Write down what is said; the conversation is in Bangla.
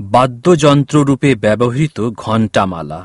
বাদ্যযন্ত্ররূপে ব্যবহৃত ঘণ্টামালা।